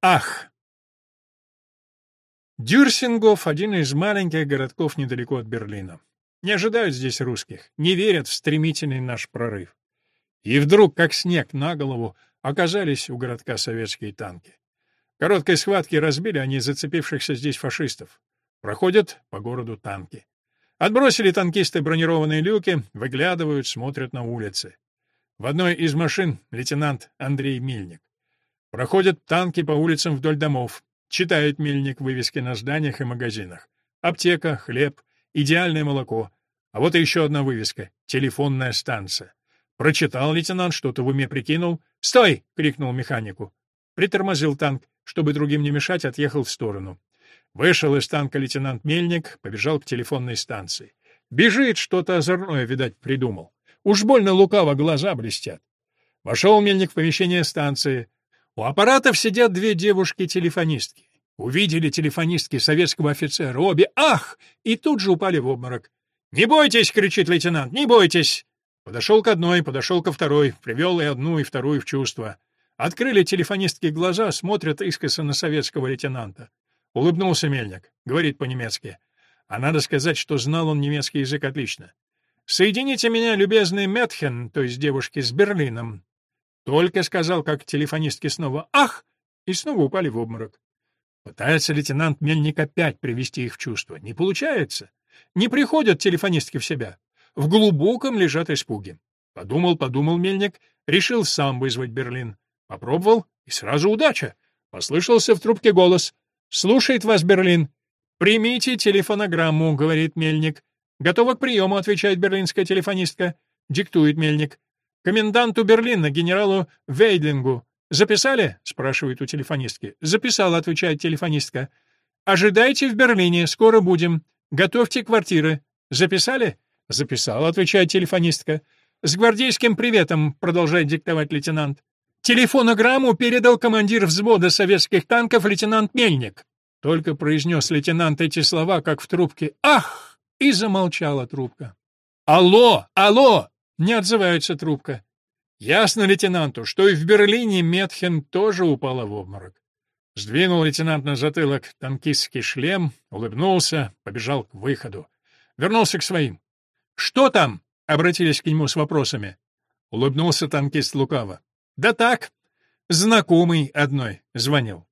Ах! Дюрсингоф — один из маленьких городков недалеко от Берлина. Не ожидают здесь русских, не верят в стремительный наш прорыв. И вдруг, как снег на голову, оказались у городка советские танки. Короткой схватке разбили они зацепившихся здесь фашистов. Проходят по городу танки. Отбросили танкисты бронированные люки, выглядывают, смотрят на улицы. В одной из машин лейтенант Андрей Мильник. Проходят танки по улицам вдоль домов. Читает Мильник вывески на зданиях и магазинах. Аптека, хлеб, идеальное молоко. А вот и еще одна вывеска — телефонная станция. Прочитал лейтенант, что-то в уме прикинул. «Стой!» — крикнул механику. Притормозил танк, чтобы другим не мешать, отъехал в сторону. Вышел из танка лейтенант Мельник, побежал к телефонной станции. Бежит, что-то озорное, видать, придумал. Уж больно лукаво глаза блестят. Вошел Мельник в помещение станции. У аппаратов сидят две девушки-телефонистки. Увидели телефонистки советского офицера, обе «Ах!» и тут же упали в обморок. «Не бойтесь!» — кричит лейтенант. «Не бойтесь!» Подошел к одной, подошел ко второй, привел и одну, и вторую в чувство. Открыли телефонистки глаза, смотрят искоса на советского лейтенанта. Улыбнулся Мельник, говорит по-немецки. А надо сказать, что знал он немецкий язык отлично. «Соедините меня, любезный Метхен, то есть девушки, с Берлином». Только сказал, как телефонистки снова «Ах!» и снова упали в обморок. Пытается лейтенант Мельник опять привести их в чувство. Не получается. Не приходят телефонистки в себя. В глубоком лежат испуги. Подумал, подумал Мельник, решил сам вызвать Берлин. Попробовал, и сразу удача. Послышался в трубке голос. «Слушает вас Берлин». «Примите телефонограмму», — говорит Мельник. «Готова к приему», — отвечает берлинская телефонистка. Диктует Мельник. «Коменданту Берлина, генералу Вейдлингу. Записали?» — спрашивает у телефонистки. «Записала», — отвечает телефонистка. «Ожидайте в Берлине, скоро будем. Готовьте квартиры. Записали?» «Записал», — отвечает телефонистка. «С гвардейским приветом», — продолжает диктовать лейтенант. «Телефонограмму передал командир взвода советских танков лейтенант Мельник». Только произнес лейтенант эти слова, как в трубке «Ах!» и замолчала трубка. «Алло! Алло!» — не отзывается трубка. Ясно лейтенанту, что и в Берлине Метхен тоже упала в обморок. Сдвинул лейтенант на затылок танкистский шлем, улыбнулся, побежал к выходу. Вернулся к своим. «Что там?» — обратились к нему с вопросами. Улыбнулся танкист лукаво. «Да так, знакомый одной звонил».